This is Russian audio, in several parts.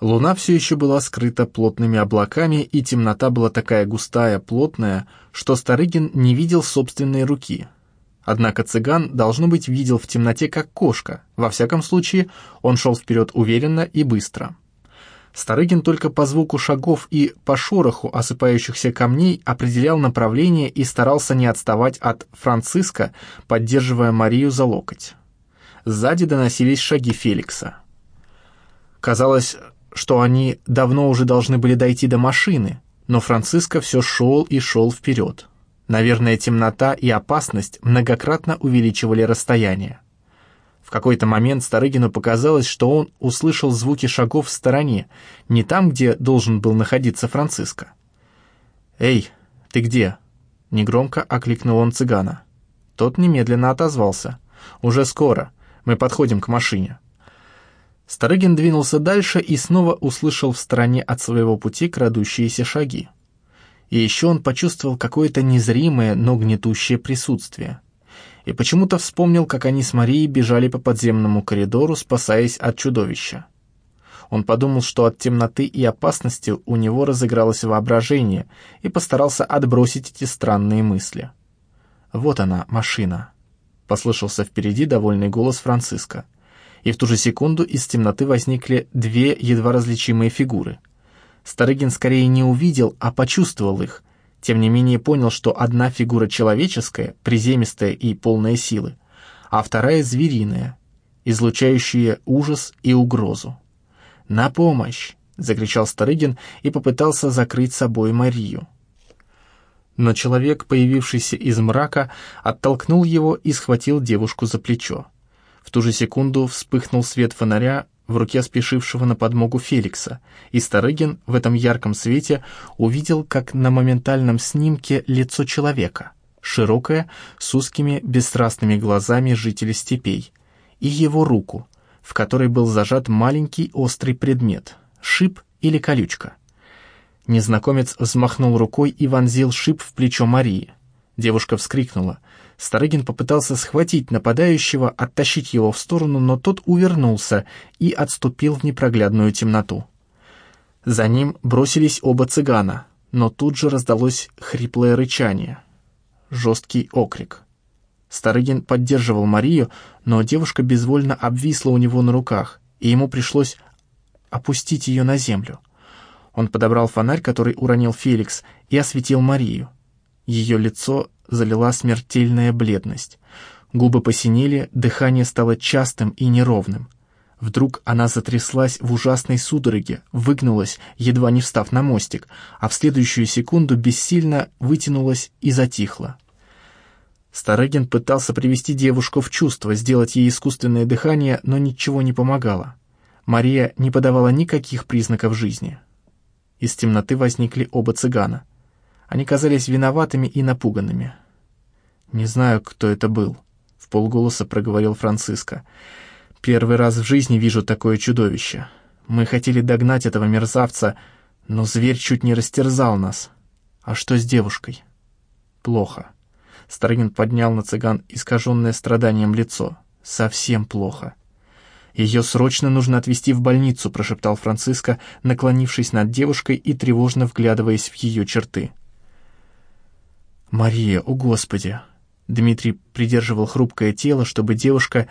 Луна все еще была скрыта плотными облаками, и темнота была такая густая, плотная, что Старыгин не видел собственной руки. Однако цыган, должно быть, видел в темноте как кошка. Во всяком случае, он шел вперед уверенно и быстро. Старыгин только по звуку шагов и по шороху осыпающихся камней определял направление и старался не отставать от Франциска, поддерживая Марию за локоть. Сзади доносились шаги Феликса. Казалось, что они давно уже должны были дойти до машины, но Франциско все шел и шел вперед. Наверное, темнота и опасность многократно увеличивали расстояние. В какой-то момент Старыгину показалось, что он услышал звуки шагов в стороне, не там, где должен был находиться Франциско. «Эй, ты где?» — негромко окликнул он цыгана. Тот немедленно отозвался. «Уже скоро. Мы подходим к машине». Старыгин двинулся дальше и снова услышал в стороне от своего пути крадущиеся шаги. И еще он почувствовал какое-то незримое, но гнетущее присутствие. И почему-то вспомнил, как они с Марией бежали по подземному коридору, спасаясь от чудовища. Он подумал, что от темноты и опасности у него разыгралось воображение, и постарался отбросить эти странные мысли. «Вот она, машина», — послышался впереди довольный голос Франциска и в ту же секунду из темноты возникли две едва различимые фигуры. Старыгин скорее не увидел, а почувствовал их, тем не менее понял, что одна фигура человеческая, приземистая и полная силы, а вторая звериная, излучающая ужас и угрозу. «На помощь!» — закричал Старыгин и попытался закрыть собой Марию. Но человек, появившийся из мрака, оттолкнул его и схватил девушку за плечо. В ту же секунду вспыхнул свет фонаря в руке спешившего на подмогу Феликса, и Старыгин в этом ярком свете увидел, как на моментальном снимке лицо человека, широкое, с узкими бесстрастными глазами жителя степей, и его руку, в которой был зажат маленький острый предмет, шип или колючка. Незнакомец взмахнул рукой и вонзил шип в плечо Марии. Девушка вскрикнула — Старыгин попытался схватить нападающего, оттащить его в сторону, но тот увернулся и отступил в непроглядную темноту. За ним бросились оба цыгана, но тут же раздалось хриплое рычание. Жесткий окрик. Старыгин поддерживал Марию, но девушка безвольно обвисла у него на руках, и ему пришлось опустить ее на землю. Он подобрал фонарь, который уронил Феликс, и осветил Марию. Ее лицо залила смертельная бледность. Губы посинели, дыхание стало частым и неровным. Вдруг она затряслась в ужасной судороге, выгнулась, едва не встав на мостик, а в следующую секунду бессильно вытянулась и затихла. Старыгин пытался привести девушку в чувство, сделать ей искусственное дыхание, но ничего не помогало. Мария не подавала никаких признаков жизни. Из темноты возникли оба цыгана. Они казались виноватыми и напуганными. «Не знаю, кто это был», — в полголоса проговорил Франциско. «Первый раз в жизни вижу такое чудовище. Мы хотели догнать этого мерзавца, но зверь чуть не растерзал нас. А что с девушкой?» «Плохо». Старыгин поднял на цыган искаженное страданием лицо. «Совсем плохо». «Ее срочно нужно отвезти в больницу», — прошептал Франциско, наклонившись над девушкой и тревожно вглядываясь в ее черты. «Мария, о Господи!» Дмитрий придерживал хрупкое тело, чтобы девушка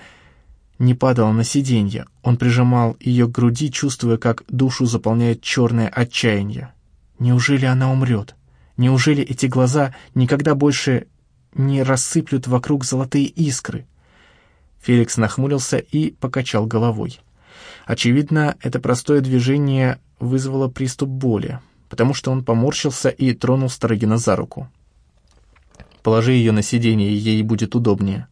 не падала на сиденье. Он прижимал ее к груди, чувствуя, как душу заполняет черное отчаяние. Неужели она умрет? Неужели эти глаза никогда больше не рассыплют вокруг золотые искры? Феликс нахмурился и покачал головой. Очевидно, это простое движение вызвало приступ боли, потому что он поморщился и тронул Старыгина за руку. Положи ее на сиденье, ей будет удобнее».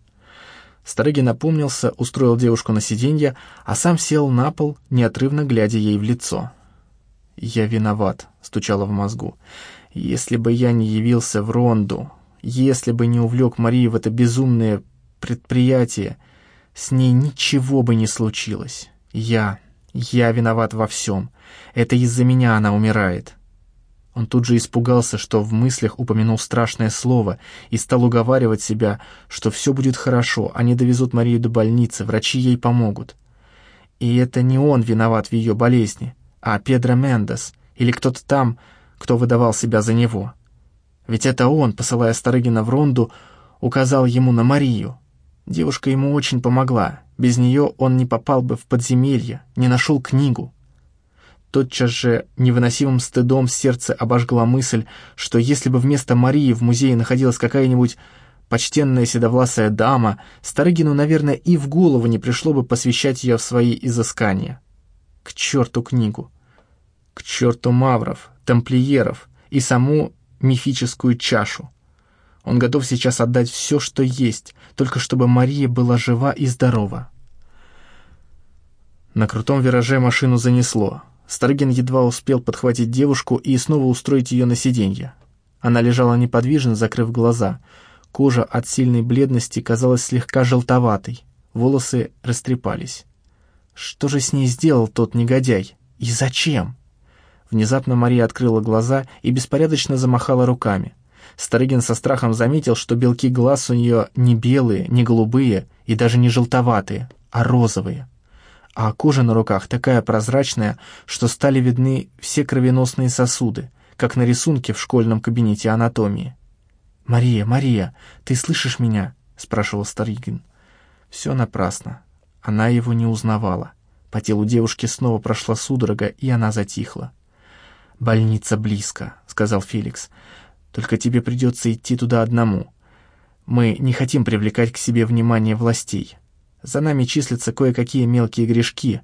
Старыгин напомнился, устроил девушку на сиденье, а сам сел на пол, неотрывно глядя ей в лицо. «Я виноват», — стучало в мозгу. «Если бы я не явился в Ронду, если бы не увлек Марию в это безумное предприятие, с ней ничего бы не случилось. Я, я виноват во всем. Это из-за меня она умирает. Он тут же испугался, что в мыслях упомянул страшное слово и стал уговаривать себя, что все будет хорошо, они довезут Марию до больницы, врачи ей помогут. И это не он виноват в ее болезни, а Педро Мендес или кто-то там, кто выдавал себя за него. Ведь это он, посылая Старыгина в Ронду, указал ему на Марию. Девушка ему очень помогла. Без нее он не попал бы в подземелье, не нашел книгу. Тотчас же невыносимым стыдом сердце обожгла мысль, что если бы вместо Марии в музее находилась какая-нибудь почтенная седовласая дама, Старыгину, наверное, и в голову не пришло бы посвящать ее в свои изыскания. К черту книгу! К черту мавров, тамплиеров и саму мифическую чашу! Он готов сейчас отдать все, что есть, только чтобы Мария была жива и здорова. На крутом вираже машину занесло. Старыгин едва успел подхватить девушку и снова устроить ее на сиденье. Она лежала неподвижно, закрыв глаза. Кожа от сильной бледности казалась слегка желтоватой, волосы растрепались. Что же с ней сделал тот негодяй? И зачем? Внезапно Мария открыла глаза и беспорядочно замахала руками. Старыгин со страхом заметил, что белки глаз у нее не белые, не голубые и даже не желтоватые, а розовые. А кожа на руках такая прозрачная, что стали видны все кровеносные сосуды, как на рисунке в школьном кабинете анатомии. «Мария, Мария, ты слышишь меня?» — спрашивал Старыгин. Все напрасно. Она его не узнавала. По телу девушки снова прошла судорога, и она затихла. «Больница близко», — сказал Феликс. Только тебе придется идти туда одному. Мы не хотим привлекать к себе внимание властей. За нами числятся кое-какие мелкие грешки.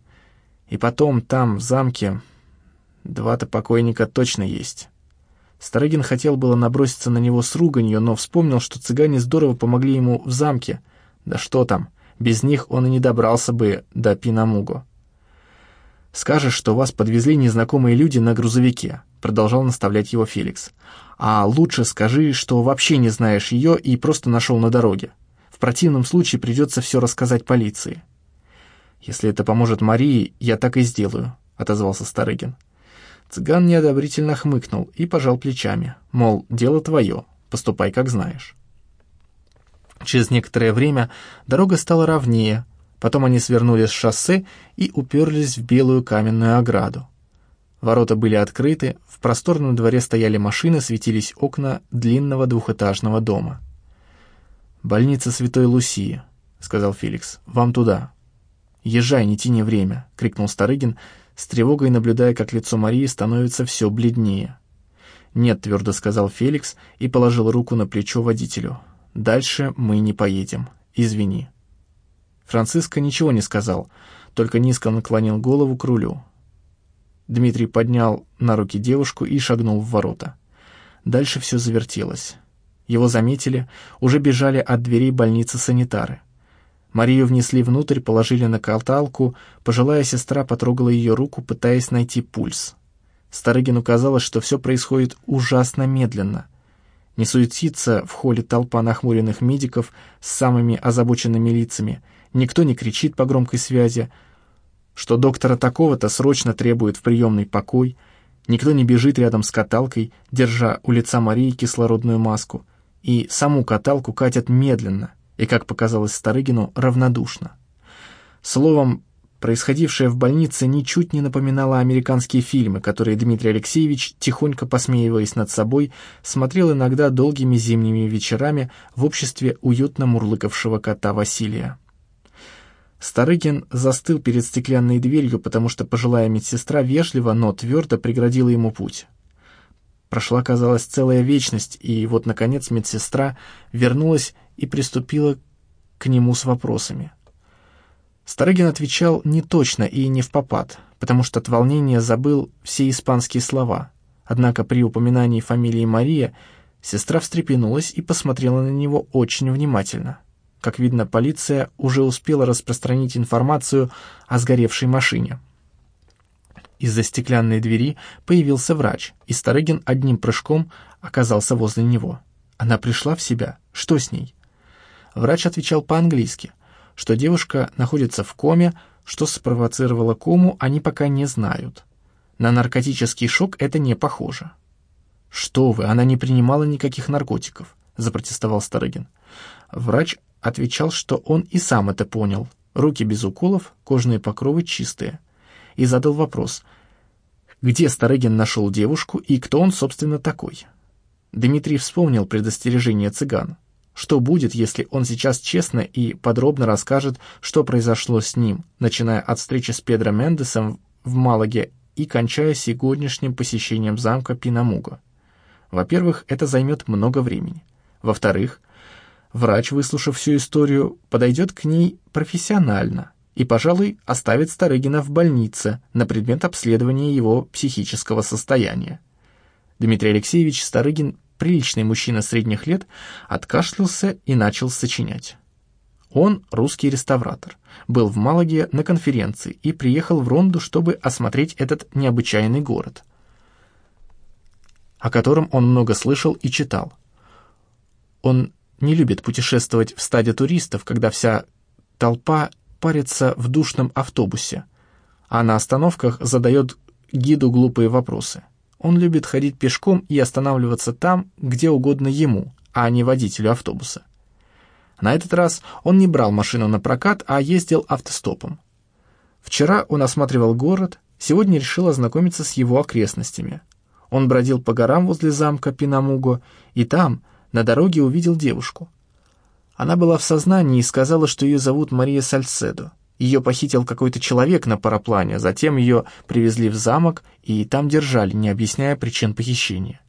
И потом там, в замке, два-то покойника точно есть». Старыгин хотел было наброситься на него с руганью, но вспомнил, что цыгане здорово помогли ему в замке. Да что там, без них он и не добрался бы до Пинамуго. «Скажешь, что вас подвезли незнакомые люди на грузовике», — продолжал наставлять его Феликс. «А лучше скажи, что вообще не знаешь ее и просто нашел на дороге. Противном случае придется все рассказать полиции». «Если это поможет Марии, я так и сделаю», — отозвался Старыгин. Цыган неодобрительно хмыкнул и пожал плечами, мол, дело твое, поступай как знаешь. Через некоторое время дорога стала ровнее, Потом они свернули с шоссе и уперлись в белую каменную ограду. Ворота были открыты, в просторном дворе стояли машины, светились окна длинного двухэтажного дома. «Больница Святой Лусии», — сказал Феликс, — «вам туда». «Езжай, не тяни время», — крикнул Старыгин, с тревогой наблюдая, как лицо Марии становится все бледнее. «Нет», — твердо сказал Феликс и положил руку на плечо водителю. «Дальше мы не поедем. Извини». Франциско ничего не сказал, только низко наклонил голову к рулю. Дмитрий поднял на руки девушку и шагнул в ворота. Дальше все завертелось. Его заметили, уже бежали от дверей больницы санитары. Марию внесли внутрь, положили на каталку, пожилая сестра потрогала ее руку, пытаясь найти пульс. Старыгину казалось, что все происходит ужасно медленно. Не суетится в холле толпа нахмуренных медиков с самыми озабоченными лицами — никто не кричит по громкой связи, что доктора такого-то срочно требует в приемный покой, никто не бежит рядом с каталкой, держа у лица Марии кислородную маску, и саму каталку катят медленно и, как показалось Старыгину, равнодушно. Словом, происходившее в больнице ничуть не напоминало американские фильмы, которые Дмитрий Алексеевич, тихонько посмеиваясь над собой, смотрел иногда долгими зимними вечерами в обществе уютно мурлыкавшего кота Василия. Старыгин застыл перед стеклянной дверью, потому что пожилая медсестра вежливо, но твердо преградила ему путь. Прошла, казалось, целая вечность, и вот, наконец, медсестра вернулась и приступила к нему с вопросами. Старыгин отвечал не точно и не в попад, потому что от волнения забыл все испанские слова. Однако при упоминании фамилии Мария сестра встрепенулась и посмотрела на него очень внимательно. Как видно, полиция уже успела распространить информацию о сгоревшей машине. Из-за стеклянной двери появился врач, и Старыгин одним прыжком оказался возле него. Она пришла в себя. Что с ней? Врач отвечал по-английски, что девушка находится в коме, что спровоцировало кому, они пока не знают. На наркотический шок это не похоже. «Что вы, она не принимала никаких наркотиков», — запротестовал Старыгин. Врач отвечал, что он и сам это понял. Руки без уколов, кожные покровы чистые. И задал вопрос, где Старыгин нашел девушку и кто он, собственно, такой. Дмитрий вспомнил предостережение цыган. Что будет, если он сейчас честно и подробно расскажет, что произошло с ним, начиная от встречи с Педро Мендесом в Малаге и кончая сегодняшним посещением замка Пинамуга? Во-первых, это займет много времени. Во-вторых, врач, выслушав всю историю, подойдет к ней профессионально и, пожалуй, оставит Старыгина в больнице на предмет обследования его психического состояния. Дмитрий Алексеевич Старыгин приличный мужчина средних лет, откашлялся и начал сочинять. Он русский реставратор, был в Малаге на конференции и приехал в Ронду, чтобы осмотреть этот необычайный город, о котором он много слышал и читал. Он не любит путешествовать в стаде туристов, когда вся толпа парится в душном автобусе, а на остановках задает гиду глупые вопросы. Он любит ходить пешком и останавливаться там, где угодно ему, а не водителю автобуса. На этот раз он не брал машину на прокат, а ездил автостопом. Вчера он осматривал город, сегодня решил ознакомиться с его окрестностями. Он бродил по горам возле замка Пинамуго, и там, на дороге, увидел девушку. Она была в сознании и сказала, что ее зовут Мария Сальцедо. Ее похитил какой-то человек на параплане, затем ее привезли в замок и там держали, не объясняя причин похищения.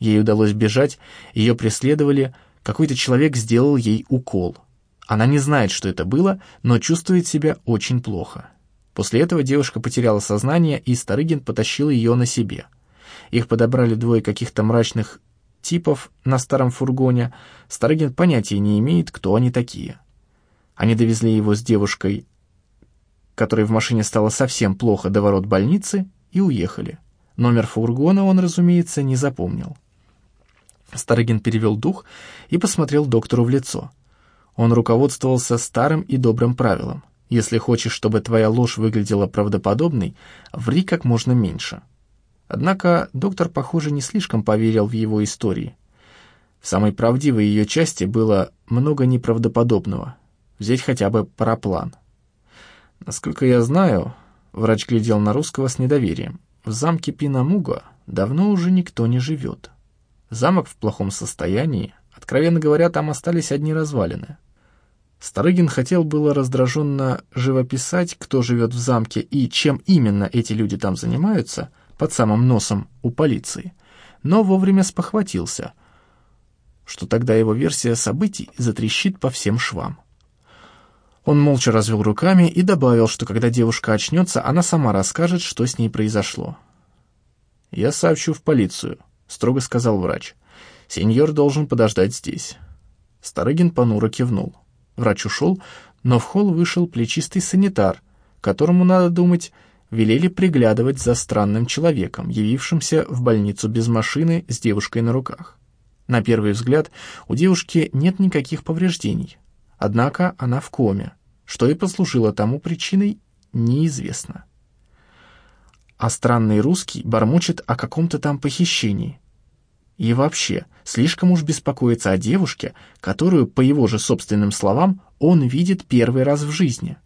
Ей удалось бежать, ее преследовали, какой-то человек сделал ей укол. Она не знает, что это было, но чувствует себя очень плохо. После этого девушка потеряла сознание, и Старыгин потащил ее на себе. Их подобрали двое каких-то мрачных типов на старом фургоне. Старыгин понятия не имеет, кто они такие. Они довезли его с девушкой которой в машине стало совсем плохо до ворот больницы, и уехали. Номер фургона он, разумеется, не запомнил. Старыгин перевел дух и посмотрел доктору в лицо. Он руководствовался старым и добрым правилом. Если хочешь, чтобы твоя ложь выглядела правдоподобной, ври как можно меньше. Однако доктор, похоже, не слишком поверил в его истории. В самой правдивой ее части было много неправдоподобного. Взять хотя бы параплан — Насколько я знаю, врач глядел на русского с недоверием. В замке Пинамуга давно уже никто не живет. Замок в плохом состоянии, откровенно говоря, там остались одни развалины. Старыгин хотел было раздраженно живописать, кто живет в замке и чем именно эти люди там занимаются, под самым носом у полиции, но вовремя спохватился, что тогда его версия событий затрещит по всем швам. Он молча развел руками и добавил, что когда девушка очнется, она сама расскажет, что с ней произошло. «Я сообщу в полицию», — строго сказал врач. «Сеньор должен подождать здесь». Старыгин понуро кивнул. Врач ушел, но в холл вышел плечистый санитар, которому, надо думать, велели приглядывать за странным человеком, явившимся в больницу без машины с девушкой на руках. На первый взгляд у девушки нет никаких повреждений, Однако она в коме. Что и послужило тому причиной, неизвестно. А странный русский бормочет о каком-то там похищении. И вообще, слишком уж беспокоится о девушке, которую, по его же собственным словам, он видит первый раз в жизни.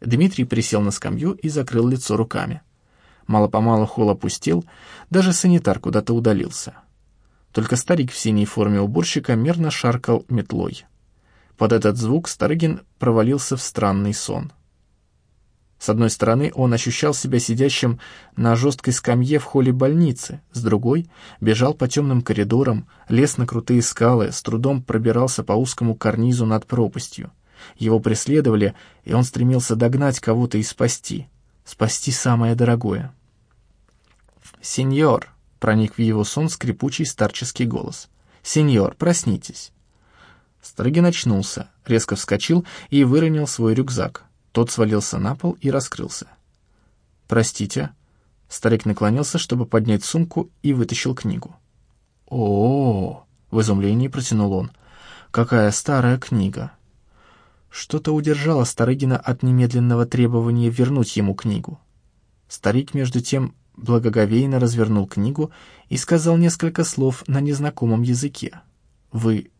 Дмитрий присел на скамью и закрыл лицо руками. Мало-помалу холл опустел, даже санитар куда-то удалился. Только старик в синей форме уборщика мерно шаркал метлой. Под этот звук Старыгин провалился в странный сон. С одной стороны, он ощущал себя сидящим на жесткой скамье в холле больницы, с другой — бежал по темным коридорам, лез на крутые скалы, с трудом пробирался по узкому карнизу над пропастью. Его преследовали, и он стремился догнать кого-то и спасти. Спасти самое дорогое. «Сеньор!» — проник в его сон скрипучий старческий голос. «Сеньор, проснитесь!» Строгин очнулся, резко вскочил и выронил свой рюкзак. Тот свалился на пол и раскрылся. «Простите». Старик наклонился, чтобы поднять сумку, и вытащил книгу. о, -о, -о в изумлении протянул он. «Какая старая книга!» Что-то удержало Старыгина от немедленного требования вернуть ему книгу. Старик, между тем, благоговейно развернул книгу и сказал несколько слов на незнакомом языке. «Вы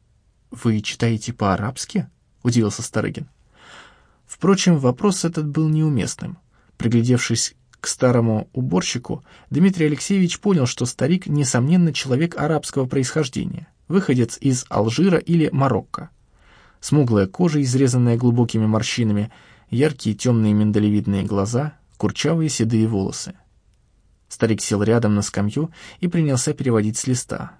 «Вы читаете по-арабски?» — удивился Старыгин. Впрочем, вопрос этот был неуместным. Приглядевшись к старому уборщику, Дмитрий Алексеевич понял, что старик, несомненно, человек арабского происхождения, выходец из Алжира или Марокко. Смуглая кожа, изрезанная глубокими морщинами, яркие темные миндалевидные глаза, курчавые седые волосы. Старик сел рядом на скамью и принялся переводить с листа.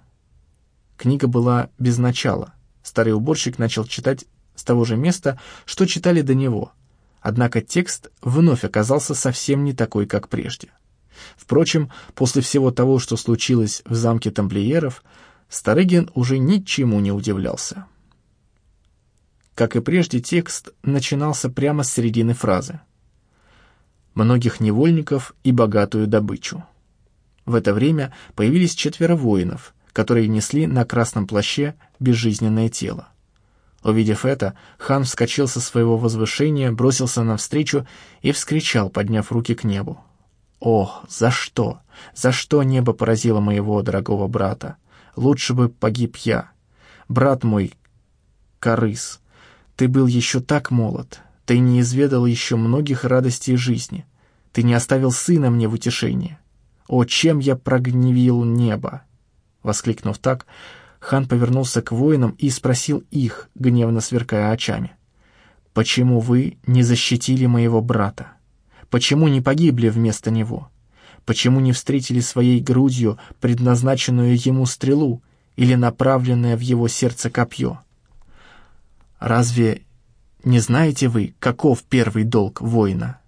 Книга была без начала. Старый уборщик начал читать с того же места, что читали до него — Однако текст вновь оказался совсем не такой, как прежде. Впрочем, после всего того, что случилось в замке тамплиеров, Старыгин уже ничему не удивлялся. Как и прежде, текст начинался прямо с середины фразы. «Многих невольников и богатую добычу». В это время появились четверо воинов, которые несли на красном плаще безжизненное тело. Увидев это, хан вскочил со своего возвышения, бросился навстречу и вскричал, подняв руки к небу. «О, за что? За что небо поразило моего дорогого брата? Лучше бы погиб я. Брат мой, корыс, ты был еще так молод, ты не изведал еще многих радостей жизни, ты не оставил сына мне в утешение. О, чем я прогневил небо!» Воскликнув так, хан повернулся к воинам и спросил их, гневно сверкая очами. «Почему вы не защитили моего брата? Почему не погибли вместо него? Почему не встретили своей грудью предназначенную ему стрелу или направленное в его сердце копье? Разве не знаете вы, каков первый долг воина?»